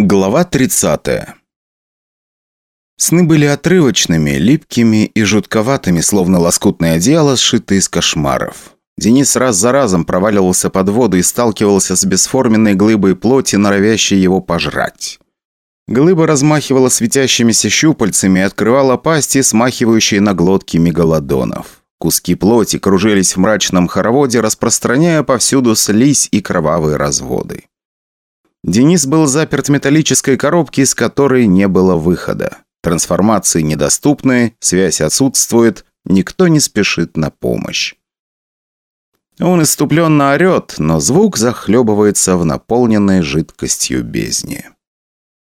Глава 30 Сны были отрывочными, липкими и жутковатыми, словно лоскутное одеяло, сшитое из кошмаров. Денис раз за разом проваливался под воду и сталкивался с бесформенной глыбой плоти, норовящей его пожрать. Глыба размахивала светящимися щупальцами и открывала пасти, смахивающие на глотки мегалодонов. Куски плоти кружились в мрачном хороводе, распространяя повсюду слизь и кровавые разводы. Денис был заперт в металлической коробке, из которой не было выхода. Трансформации недоступны, связь отсутствует, никто не спешит на помощь. Он иступленно орет, но звук захлебывается в наполненной жидкостью бездне.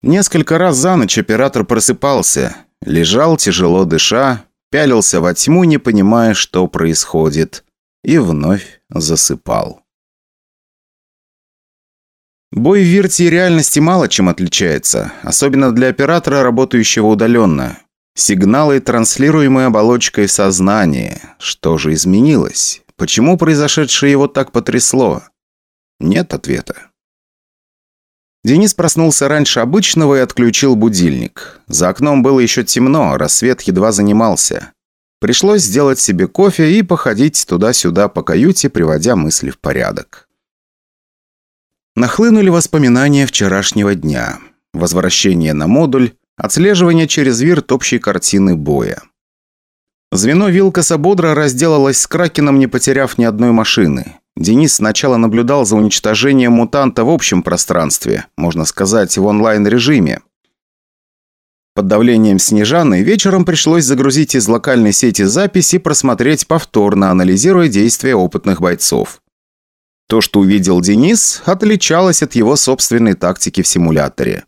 Несколько раз за ночь оператор просыпался, лежал, тяжело дыша, пялился во тьму, не понимая, что происходит, и вновь засыпал. Бой в Вирте реальности мало чем отличается, особенно для оператора, работающего удаленно. Сигналы, транслируемые оболочкой сознания. Что же изменилось? Почему произошедшее его так потрясло? Нет ответа. Денис проснулся раньше обычного и отключил будильник. За окном было еще темно, рассвет едва занимался. Пришлось сделать себе кофе и походить туда-сюда по каюте, приводя мысли в порядок. Нахлынули воспоминания вчерашнего дня. Возвращение на модуль, отслеживание через вирт общей картины боя. Звено Вилкаса бодро разделалось с Кракеном, не потеряв ни одной машины. Денис сначала наблюдал за уничтожением мутанта в общем пространстве, можно сказать, в онлайн-режиме. Под давлением Снежаны вечером пришлось загрузить из локальной сети запись и просмотреть повторно, анализируя действия опытных бойцов. То, что увидел Денис, отличалось от его собственной тактики в симуляторе.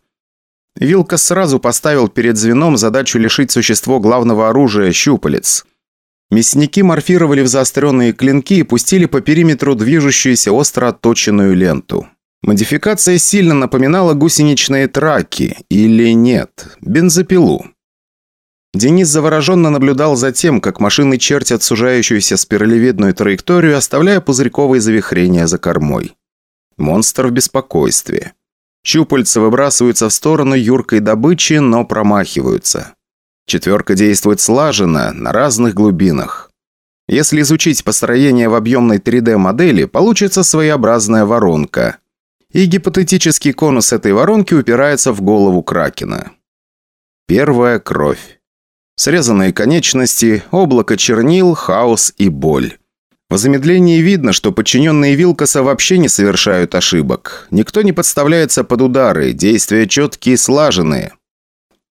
Вилка сразу поставил перед звеном задачу лишить существо главного оружия – щупалец. Мясники морфировали в заостренные клинки и пустили по периметру движущуюся остро отточенную ленту. Модификация сильно напоминала гусеничные траки, или нет, бензопилу. Денис завороженно наблюдал за тем, как машины чертят сужающуюся спиралевидную траекторию, оставляя пузырьковые завихрения за кормой. Монстр в беспокойстве. Щупальца выбрасываются в сторону юркой добычи, но промахиваются. Четверка действует слаженно, на разных глубинах. Если изучить построение в объемной 3D-модели, получится своеобразная воронка. И гипотетический конус этой воронки упирается в голову Кракена. Первая кровь. Срезанные конечности, облако чернил, хаос и боль. В замедлении видно, что подчиненные Вилкоса вообще не совершают ошибок. Никто не подставляется под удары, действия четкие и слаженные.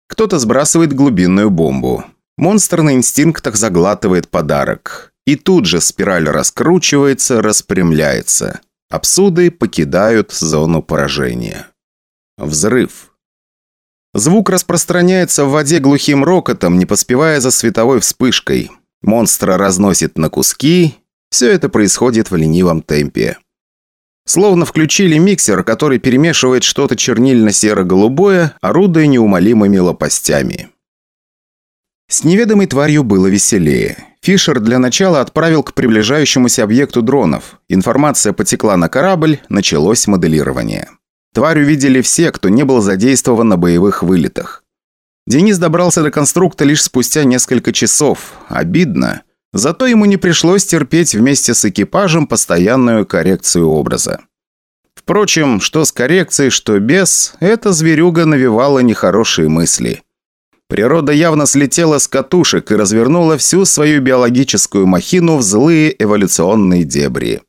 Кто-то сбрасывает глубинную бомбу. Монстр на инстинктах заглатывает подарок. И тут же спираль раскручивается, распрямляется. Абсуды покидают зону поражения. Взрыв. Звук распространяется в воде глухим рокотом, не поспевая за световой вспышкой. Монстра разносит на куски. Все это происходит в ленивом темпе. Словно включили миксер, который перемешивает что-то чернильно-серо-голубое, орудуя неумолимыми лопастями. С неведомой тварью было веселее. Фишер для начала отправил к приближающемуся объекту дронов. Информация потекла на корабль, началось моделирование. Тварь увидели все, кто не был задействован на боевых вылетах. Денис добрался до конструкта лишь спустя несколько часов. Обидно. Зато ему не пришлось терпеть вместе с экипажем постоянную коррекцию образа. Впрочем, что с коррекцией, что без, эта зверюга навевала нехорошие мысли. Природа явно слетела с катушек и развернула всю свою биологическую махину в злые эволюционные дебри.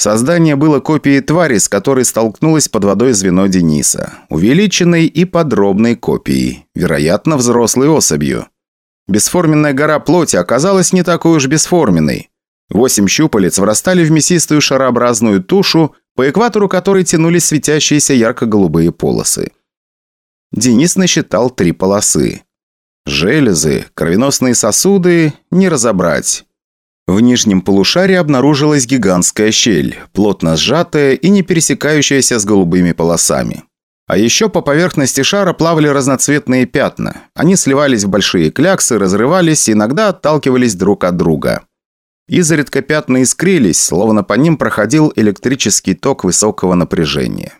Создание было копией твари, с которой столкнулось под водой звено Дениса. Увеличенной и подробной копией. Вероятно, взрослой особью. Бесформенная гора плоти оказалась не такой уж бесформенной. Восемь щупалец врастали в мясистую шарообразную тушу, по экватору которой тянулись светящиеся ярко-голубые полосы. Денис насчитал три полосы. Железы, кровеносные сосуды – не разобрать. В нижнем полушарии обнаружилась гигантская щель, плотно сжатая и не пересекающаяся с голубыми полосами. А еще по поверхности шара плавали разноцветные пятна. Они сливались в большие кляксы, разрывались и иногда отталкивались друг от друга. Изредка пятна искрились, словно по ним проходил электрический ток высокого напряжения.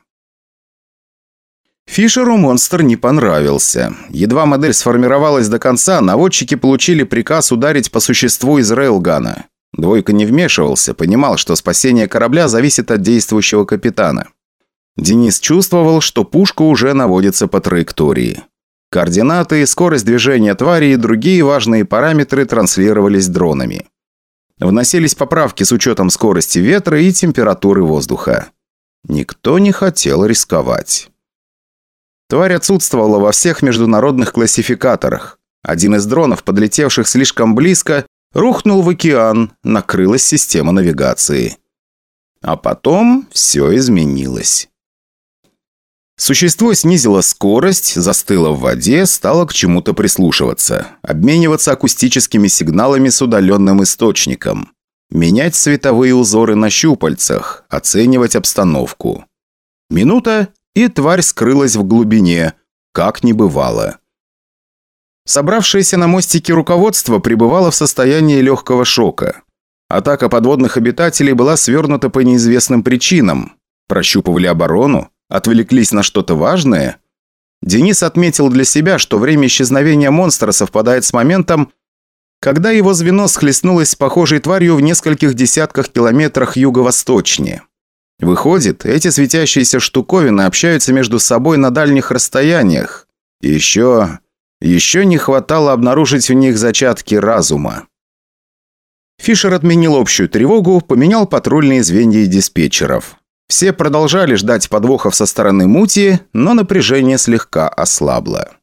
Фишеру монстр не понравился. Едва модель сформировалась до конца, наводчики получили приказ ударить по существу из рейлгана. Двойка не вмешивался, понимал, что спасение корабля зависит от действующего капитана. Денис чувствовал, что пушка уже наводится по траектории. Координаты, скорость движения твари и другие важные параметры транслировались дронами. Вносились поправки с учетом скорости ветра и температуры воздуха. Никто не хотел рисковать. Тварь отсутствовала во всех международных классификаторах. Один из дронов, подлетевших слишком близко, рухнул в океан, накрылась система навигации. А потом все изменилось. Существо снизило скорость, застыло в воде, стало к чему-то прислушиваться, обмениваться акустическими сигналами с удаленным источником, менять световые узоры на щупальцах, оценивать обстановку. Минута, и тварь скрылась в глубине, как не бывало. Собравшееся на мостике руководство пребывало в состоянии легкого шока. Атака подводных обитателей была свернута по неизвестным причинам. Прощупывали оборону, Отвлеклись на что-то важное? Денис отметил для себя, что время исчезновения монстра совпадает с моментом, когда его звено схлестнулось с похожей тварью в нескольких десятках километрах юго-восточнее. Выходит, эти светящиеся штуковины общаются между собой на дальних расстояниях. И еще... еще не хватало обнаружить в них зачатки разума. Фишер отменил общую тревогу, поменял патрульные звенья диспетчеров. Все продолжали ждать подвохов со стороны Мути, но напряжение слегка ослабло.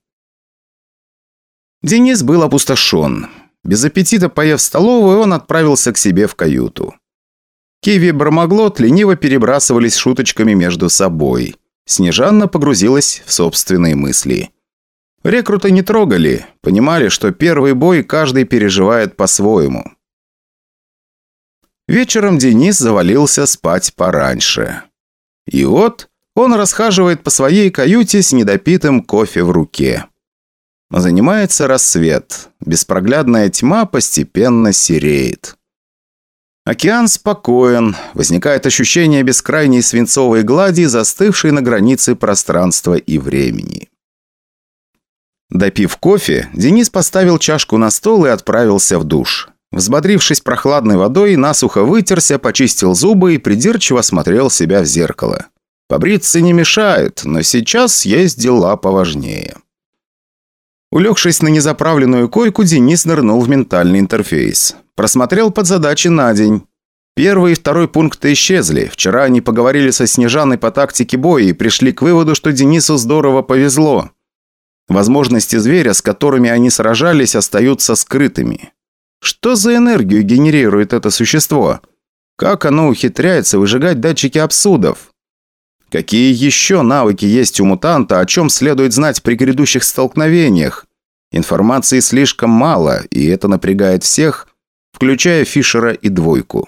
Денис был опустошен. Без аппетита поев столовую, он отправился к себе в каюту. Киви и лениво перебрасывались шуточками между собой. Снежанна погрузилась в собственные мысли. Рекруты не трогали, понимали, что первый бой каждый переживает по-своему. Вечером Денис завалился спать пораньше. И вот он расхаживает по своей каюте с недопитым кофе в руке. Занимается рассвет. Беспроглядная тьма постепенно сереет. Океан спокоен. Возникает ощущение бескрайней свинцовой глади, застывшей на границе пространства и времени. Допив кофе, Денис поставил чашку на стол и отправился в душ. Взбодрившись прохладной водой, насухо вытерся, почистил зубы и придирчиво смотрел себя в зеркало. Побриться не мешает, но сейчас есть дела поважнее. Улегшись на незаправленную койку, Денис нырнул в ментальный интерфейс. Просмотрел подзадачи на день. Первый и второй пункты исчезли. Вчера они поговорили со Снежаной по тактике боя и пришли к выводу, что Денису здорово повезло. Возможности зверя, с которыми они сражались, остаются скрытыми. Что за энергию генерирует это существо? Как оно ухитряется выжигать датчики абсудов? Какие еще навыки есть у мутанта, о чем следует знать при грядущих столкновениях? Информации слишком мало, и это напрягает всех, включая Фишера и Двойку.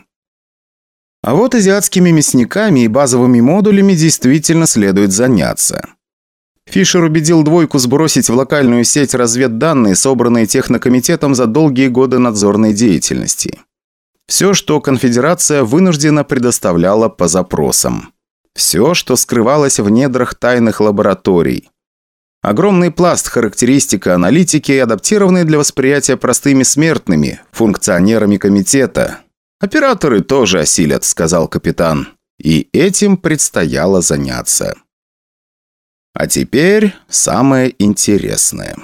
А вот азиатскими мясниками и базовыми модулями действительно следует заняться. Фишер убедил двойку сбросить в локальную сеть разведданные, собранные технокомитетом за долгие годы надзорной деятельности. Все, что конфедерация вынуждена предоставляла по запросам. Все, что скрывалось в недрах тайных лабораторий. Огромный пласт характеристика аналитики, адаптированный для восприятия простыми смертными, функционерами комитета. «Операторы тоже осилят», — сказал капитан. И этим предстояло заняться. А теперь самое интересное.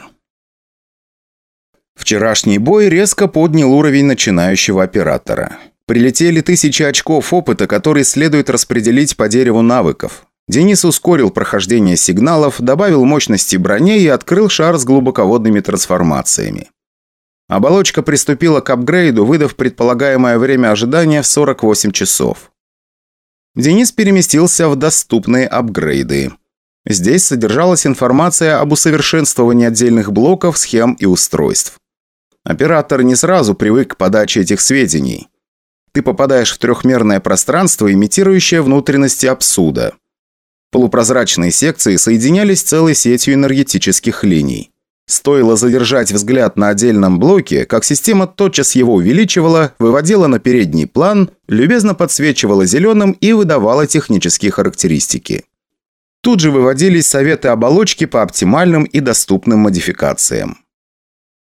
Вчерашний бой резко поднял уровень начинающего оператора. Прилетели тысячи очков опыта, которые следует распределить по дереву навыков. Денис ускорил прохождение сигналов, добавил мощности броне и открыл шар с глубоководными трансформациями. Оболочка приступила к апгрейду, выдав предполагаемое время ожидания в 48 часов. Денис переместился в доступные апгрейды. Здесь содержалась информация об усовершенствовании отдельных блоков, схем и устройств. Оператор не сразу привык к подаче этих сведений. Ты попадаешь в трехмерное пространство, имитирующее внутренности абсуда. Полупрозрачные секции соединялись целой сетью энергетических линий. Стоило задержать взгляд на отдельном блоке, как система тотчас его увеличивала, выводила на передний план, любезно подсвечивала зеленым и выдавала технические характеристики. Тут же выводились советы оболочки по оптимальным и доступным модификациям.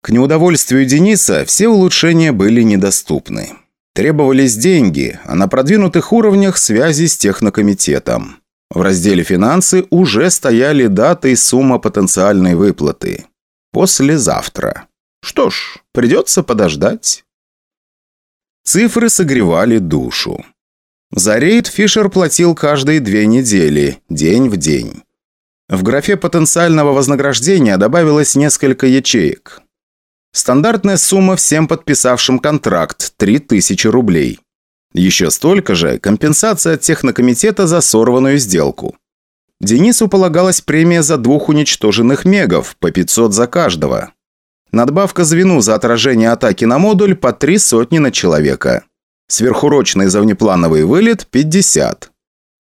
К неудовольствию Дениса все улучшения были недоступны. Требовались деньги, а на продвинутых уровнях связи с технокомитетом. В разделе «Финансы» уже стояли даты и сумма потенциальной выплаты. Послезавтра. Что ж, придется подождать. Цифры согревали душу. За рейд Фишер платил каждые две недели, день в день. В графе потенциального вознаграждения добавилось несколько ячеек. Стандартная сумма всем подписавшим контракт – 3000 рублей. Еще столько же – компенсация от технокомитета за сорванную сделку. Денису полагалась премия за двух уничтоженных мегов, по 500 за каждого. Надбавка за вину за отражение атаки на модуль по три сотни на человека. Сверхурочный за внеплановый вылет – 50.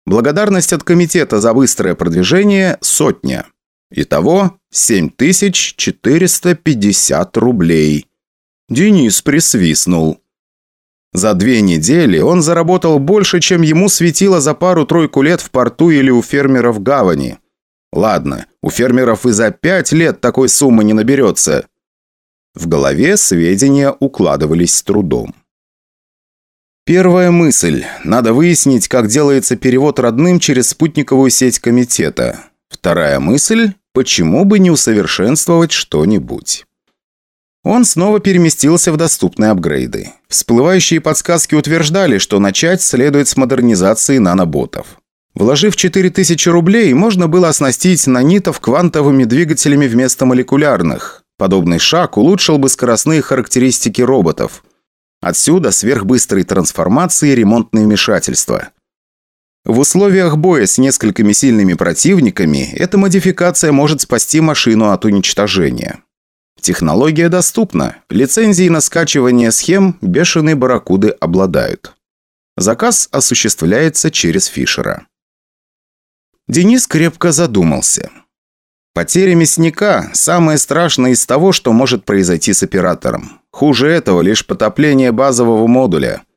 Благодарность от комитета за быстрое продвижение – сотня. Итого 7450 рублей. Денис присвистнул. За две недели он заработал больше, чем ему светило за пару-тройку лет в порту или у фермеров гавани. Ладно, у фермеров и за пять лет такой суммы не наберется. В голове сведения укладывались с трудом. Первая мысль. Надо выяснить, как делается перевод родным через спутниковую сеть комитета. Вторая мысль – почему бы не усовершенствовать что-нибудь? Он снова переместился в доступные апгрейды. Всплывающие подсказки утверждали, что начать следует с модернизации наноботов. Вложив 4000 рублей, можно было оснастить нанитов квантовыми двигателями вместо молекулярных. Подобный шаг улучшил бы скоростные характеристики роботов. Отсюда сверхбыстрые трансформации и ремонтные вмешательства. В условиях боя с несколькими сильными противниками эта модификация может спасти машину от уничтожения. Технология доступна. Лицензии на скачивание схем бешеные барракуды обладают. Заказ осуществляется через Фишера. Денис крепко задумался. Потеря мясника – самое страшное из того, что может произойти с оператором. Хуже этого лишь потопление базового модуля –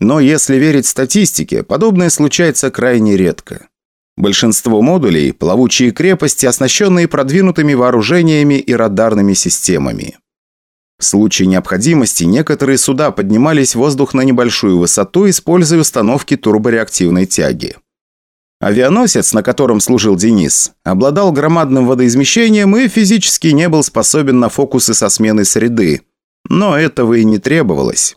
но если верить статистике, подобное случается крайне редко. Большинство модулей – плавучие крепости, оснащенные продвинутыми вооружениями и радарными системами. В случае необходимости некоторые суда поднимались в воздух на небольшую высоту, используя установки турбореактивной тяги. Авианосец, на котором служил Денис, обладал громадным водоизмещением и физически не был способен на фокусы со сменой среды. Но этого и не требовалось.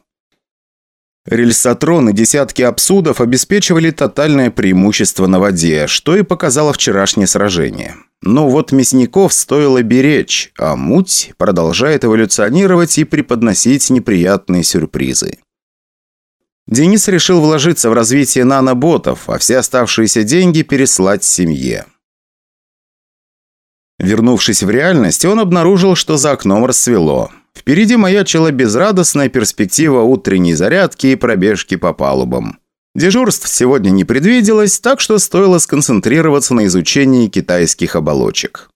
Рельсотрон и десятки абсудов обеспечивали тотальное преимущество на воде, что и показало вчерашнее сражение. Но вот мясников стоило беречь, а муть продолжает эволюционировать и преподносить неприятные сюрпризы. Денис решил вложиться в развитие наноботов, а все оставшиеся деньги переслать семье. Вернувшись в реальность, он обнаружил, что за окном расцвело. Впереди маячила безрадостная перспектива утренней зарядки и пробежки по палубам. Дежурств сегодня не предвиделось, так что стоило сконцентрироваться на изучении китайских оболочек.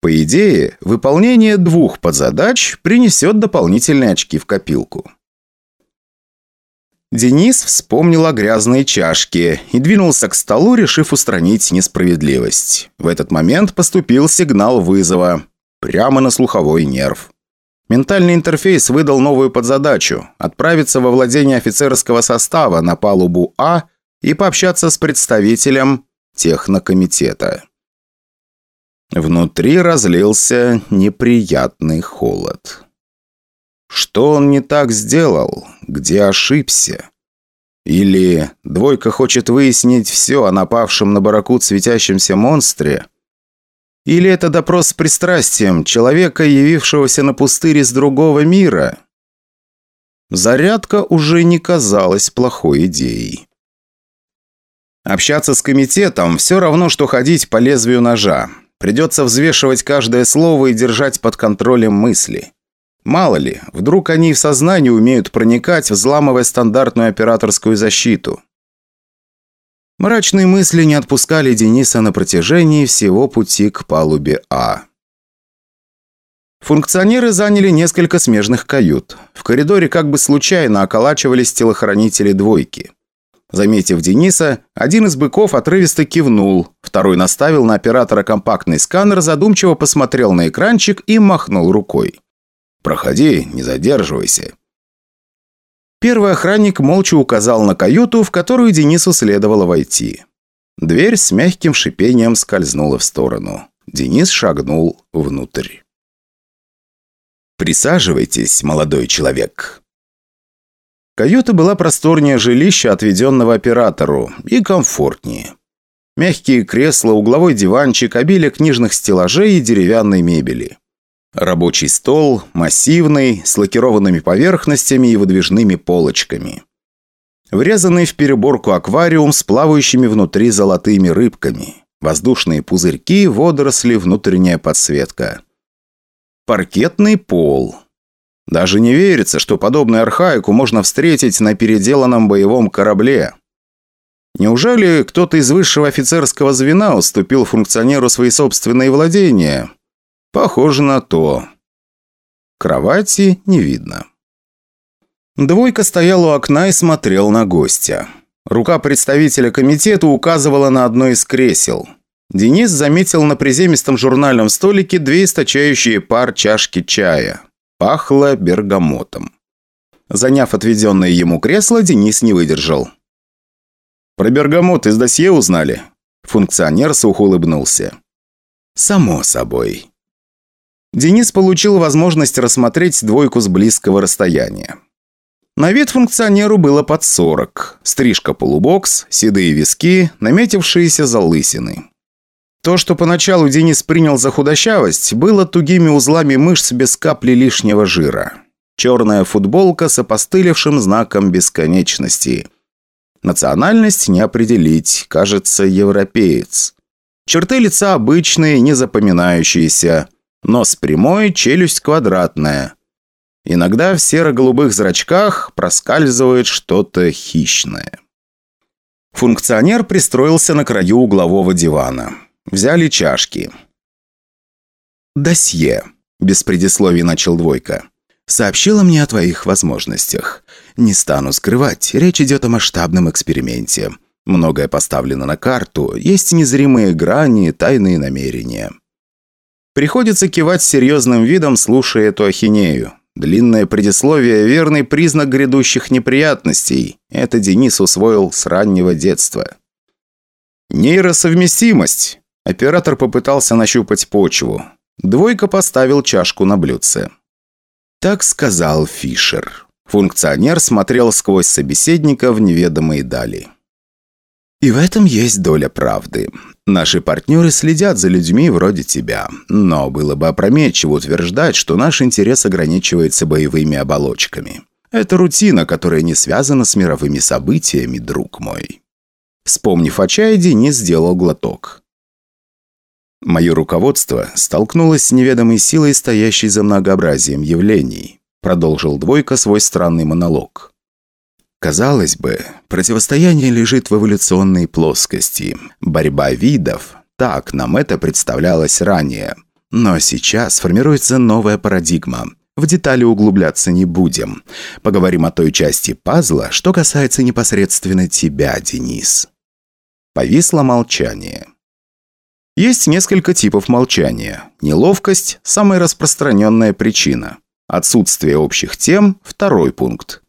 По идее, выполнение двух подзадач принесет дополнительные очки в копилку. Денис вспомнил о грязной чашке и двинулся к столу, решив устранить несправедливость. В этот момент поступил сигнал вызова. Прямо на слуховой нерв. Ментальный интерфейс выдал новую подзадачу – отправиться во владение офицерского состава на палубу А и пообщаться с представителем технокомитета. Внутри разлился неприятный холод. Что он не так сделал? Где ошибся? Или двойка хочет выяснить все о напавшем на баракут светящемся монстре – или это допрос с пристрастием человека, явившегося на пустыре с другого мира? Зарядка уже не казалась плохой идеей. Общаться с комитетом все равно, что ходить по лезвию ножа. Придется взвешивать каждое слово и держать под контролем мысли. Мало ли, вдруг они в сознании умеют проникать, взламывая стандартную операторскую защиту. Мрачные мысли не отпускали Дениса на протяжении всего пути к палубе А. Функционеры заняли несколько смежных кают. В коридоре как бы случайно околачивались телохранители двойки. Заметив Дениса, один из быков отрывисто кивнул, второй наставил на оператора компактный сканер, задумчиво посмотрел на экранчик и махнул рукой. «Проходи, не задерживайся». Первый охранник молча указал на каюту, в которую Денису следовало войти. Дверь с мягким шипением скользнула в сторону. Денис шагнул внутрь. «Присаживайтесь, молодой человек». Каюта была просторнее жилища, отведенного оператору, и комфортнее. Мягкие кресла, угловой диванчик, обилие книжных стеллажей и деревянной мебели. Рабочий стол, массивный, с лакированными поверхностями и выдвижными полочками. Врезанный в переборку аквариум с плавающими внутри золотыми рыбками. Воздушные пузырьки, водоросли, внутренняя подсветка. Паркетный пол. Даже не верится, что подобную архаику можно встретить на переделанном боевом корабле. Неужели кто-то из высшего офицерского звена уступил функционеру свои собственные владения? Похоже на то. Кровати не видно. Двойка стоял у окна и смотрел на гостя. Рука представителя комитета указывала на одно из кресел. Денис заметил на приземистом журнальном столике две источающие пар чашки чая. Пахло бергамотом. Заняв отведенное ему кресло, Денис не выдержал. «Про бергамот из досье узнали?» Функционер сухо улыбнулся. «Само собой». Денис получил возможность рассмотреть двойку с близкого расстояния. На вид функционеру было под 40. Стрижка полубокс, седые виски, наметившиеся залысины. То, что поначалу Денис принял за худощавость, было тугими узлами мышц без капли лишнего жира. Черная футболка с опостылевшим знаком бесконечности. Национальность не определить, кажется, европеец. Черты лица обычные, не запоминающиеся. Нос прямой, челюсть квадратная. Иногда в серо-голубых зрачках проскальзывает что-то хищное. Функционер пристроился на краю углового дивана. Взяли чашки. «Досье», – без предисловий начал Двойка. «Сообщила мне о твоих возможностях. Не стану скрывать, речь идет о масштабном эксперименте. Многое поставлено на карту, есть незримые грани, тайные намерения». Приходится кивать серьезным видом, слушая эту ахинею. Длинное предисловие – верный признак грядущих неприятностей. Это Денис усвоил с раннего детства. Нейросовместимость. Оператор попытался нащупать почву. Двойка поставил чашку на блюдце. Так сказал Фишер. Функционер смотрел сквозь собеседника в неведомые дали. И в этом есть доля правды. Наши партнеры следят за людьми вроде тебя. Но было бы опрометчиво утверждать, что наш интерес ограничивается боевыми оболочками. Это рутина, которая не связана с мировыми событиями, друг мой. Вспомнив о чае, Денис сделал глоток. Мое руководство столкнулось с неведомой силой, стоящей за многообразием явлений. Продолжил Двойка свой странный монолог. Казалось бы, противостояние лежит в эволюционной плоскости. Борьба видов. Так нам это представлялось ранее. Но сейчас формируется новая парадигма. В детали углубляться не будем. Поговорим о той части пазла, что касается непосредственно тебя, Денис. Повисло молчание. Есть несколько типов молчания. Неловкость – самая распространенная причина. Отсутствие общих тем – второй пункт.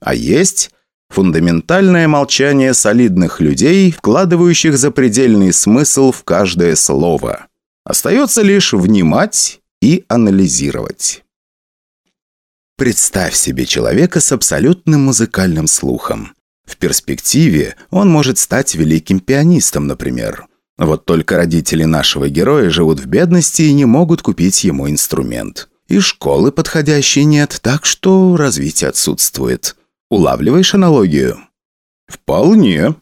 А есть фундаментальное молчание солидных людей, вкладывающих запредельный смысл в каждое слово. Остается лишь внимать и анализировать. Представь себе человека с абсолютным музыкальным слухом. В перспективе он может стать великим пианистом, например. Вот только родители нашего героя живут в бедности и не могут купить ему инструмент. И школы подходящей нет, так что развитие отсутствует. Улавливаешь аналогию? Вполне.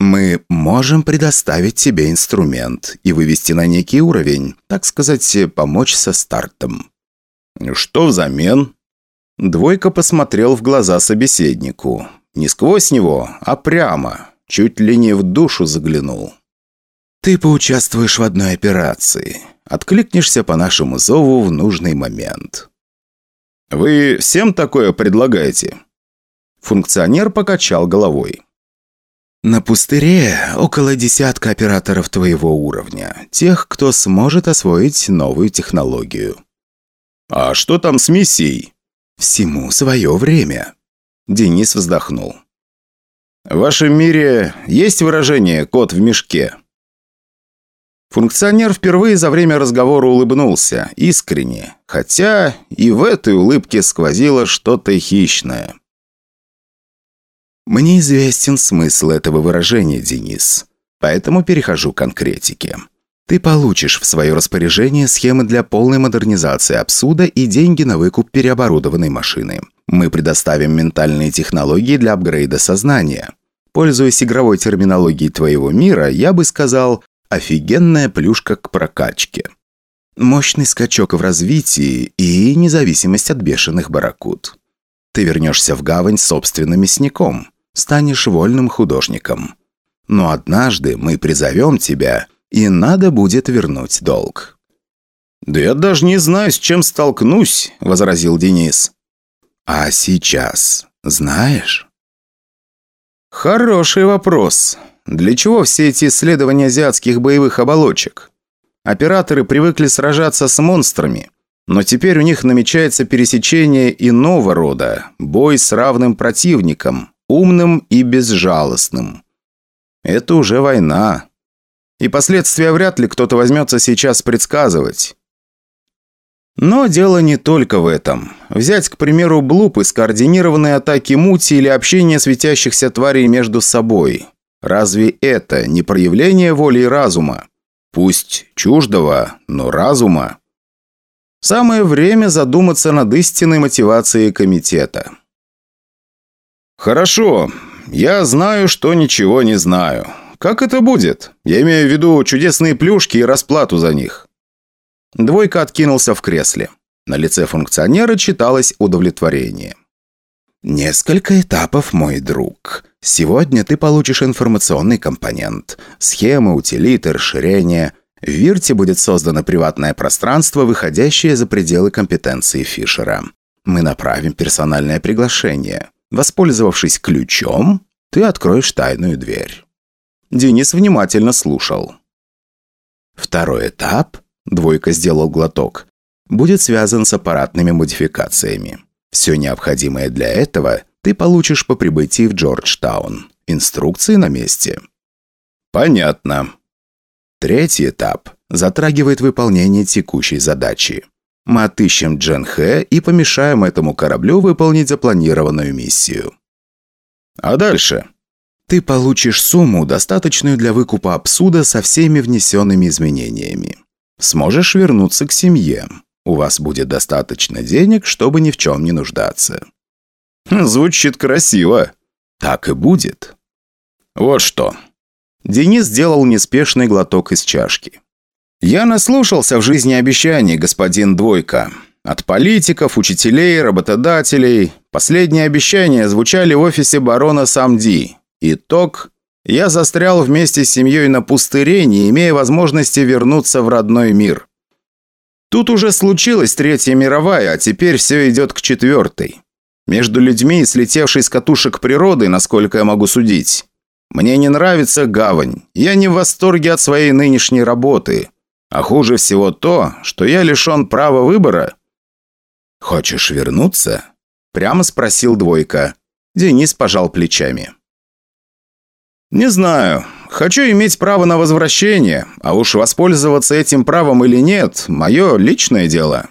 Мы можем предоставить тебе инструмент и вывести на некий уровень, так сказать, помочь со стартом. Что взамен? Двойка посмотрел в глаза собеседнику. Не сквозь него, а прямо. Чуть ли не в душу заглянул. Ты поучаствуешь в одной операции. Откликнешься по нашему зову в нужный момент. Вы всем такое предлагаете? Функционер покачал головой. На пустыре около десятка операторов твоего уровня, тех, кто сможет освоить новую технологию. А что там с миссией? Всему свое время. Денис вздохнул. В вашем мире есть выражение «кот в мешке»? Функционер впервые за время разговора улыбнулся, искренне, хотя и в этой улыбке сквозило что-то хищное. Мне известен смысл этого выражения, Денис, поэтому перехожу к конкретике. Ты получишь в свое распоряжение схемы для полной модернизации обсуда и деньги на выкуп переоборудованной машины. Мы предоставим ментальные технологии для апгрейда сознания. Пользуясь игровой терминологией твоего мира, я бы сказал «офигенная плюшка к прокачке». Мощный скачок в развитии и независимость от бешеных барракуд. Ты вернешься в гавань собственным мясником, станешь вольным художником. Но однажды мы призовем тебя, и надо будет вернуть долг». «Да я даже не знаю, с чем столкнусь», — возразил Денис. «А сейчас знаешь?» «Хороший вопрос. Для чего все эти исследования азиатских боевых оболочек? Операторы привыкли сражаться с монстрами, но теперь у них намечается пересечение иного рода, бой с равным противником, умным и безжалостным. Это уже война. И последствия вряд ли кто-то возьмется сейчас предсказывать. Но дело не только в этом. Взять, к примеру, блуп и скоординированные атаки мути или общение светящихся тварей между собой. Разве это не проявление воли и разума? Пусть чуждого, но разума. Самое время задуматься над истинной мотивацией комитета. «Хорошо. Я знаю, что ничего не знаю. Как это будет? Я имею в виду чудесные плюшки и расплату за них». Двойка откинулся в кресле. На лице функционера читалось удовлетворение. «Несколько этапов, мой друг. Сегодня ты получишь информационный компонент, схемы, утилиты, расширения. В Вирте будет создано приватное пространство, выходящее за пределы компетенции Фишера. Мы направим персональное приглашение. Воспользовавшись ключом, ты откроешь тайную дверь». Денис внимательно слушал. Второй этап, двойка сделал глоток, будет связан с аппаратными модификациями. Все необходимое для этого ты получишь по прибытии в Джорджтаун. Инструкции на месте. Понятно. Третий этап затрагивает выполнение текущей задачи. Мы отыщем Джен Хэ и помешаем этому кораблю выполнить запланированную миссию. А дальше? Ты получишь сумму, достаточную для выкупа обсуда со всеми внесенными изменениями. Сможешь вернуться к семье. У вас будет достаточно денег, чтобы ни в чем не нуждаться. Звучит красиво. Так и будет. Вот что. Денис сделал неспешный глоток из чашки. Я наслушался в жизни обещаний, господин Двойка. От политиков, учителей, работодателей. Последние обещания звучали в офисе барона Самди. Итог – я застрял вместе с семьей на пустыре, не имея возможности вернуться в родной мир. Тут уже случилась Третья мировая, а теперь все идет к четвертой. Между людьми, слетевшей с катушек природы, насколько я могу судить. Мне не нравится гавань. Я не в восторге от своей нынешней работы. А хуже всего то, что я лишен права выбора. «Хочешь вернуться?» Прямо спросил Двойка. Денис пожал плечами. «Не знаю. Хочу иметь право на возвращение, а уж воспользоваться этим правом или нет – мое личное дело».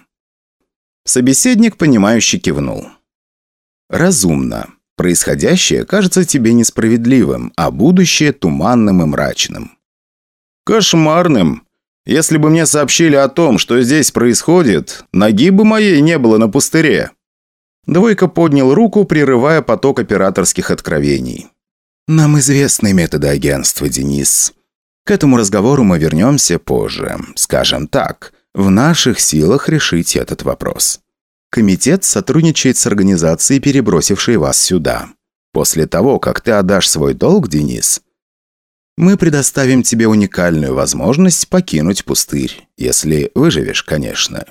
Собеседник, понимающе кивнул. «Разумно. Происходящее кажется тебе несправедливым, а будущее – туманным и мрачным». «Кошмарным. Если бы мне сообщили о том, что здесь происходит, ноги бы моей не было на пустыре». Двойка поднял руку, прерывая поток операторских откровений. «Нам известны методы агентства, Денис. К этому разговору мы вернемся позже. Скажем так, в наших силах решить этот вопрос. Комитет сотрудничает с организацией, перебросившей вас сюда. После того, как ты отдашь свой долг, Денис, мы предоставим тебе уникальную возможность покинуть пустырь, если выживешь, конечно».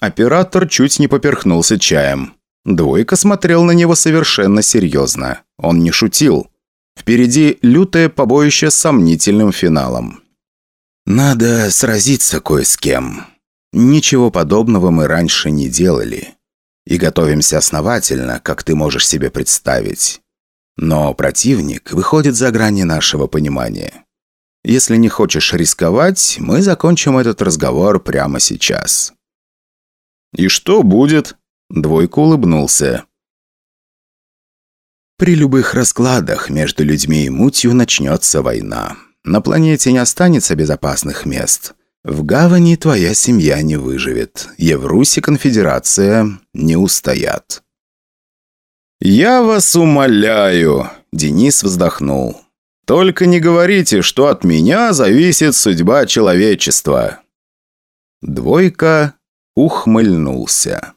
Оператор чуть не поперхнулся чаем. Двойка смотрел на него совершенно серьезно. Он не шутил. Впереди лютое побоище с сомнительным финалом. Надо сразиться кое с кем. Ничего подобного мы раньше не делали. И готовимся основательно, как ты можешь себе представить. Но противник выходит за грани нашего понимания. Если не хочешь рисковать, мы закончим этот разговор прямо сейчас». «И что будет?» Двойка улыбнулся. «При любых раскладах между людьми и мутью начнется война. На планете не останется безопасных мест. В гавани твоя семья не выживет. Еврусь и Конфедерация не устоят». «Я вас умоляю!» – Денис вздохнул. «Только не говорите, что от меня зависит судьба человечества!» Двойка ухмыльнулся.